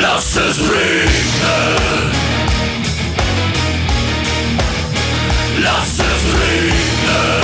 Lasst es regnen. Lasst es regnen.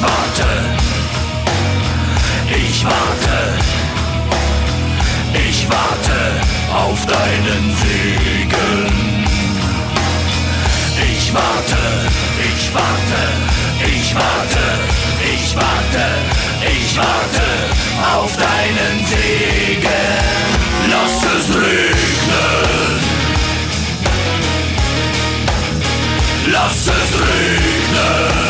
Ich warte, ich warte, ich warte auf deinen Segen. Ich warte, ich warte, ich warte, ich warte, ich warte auf deinen Segen. Lass es regnen. Lass es regnen.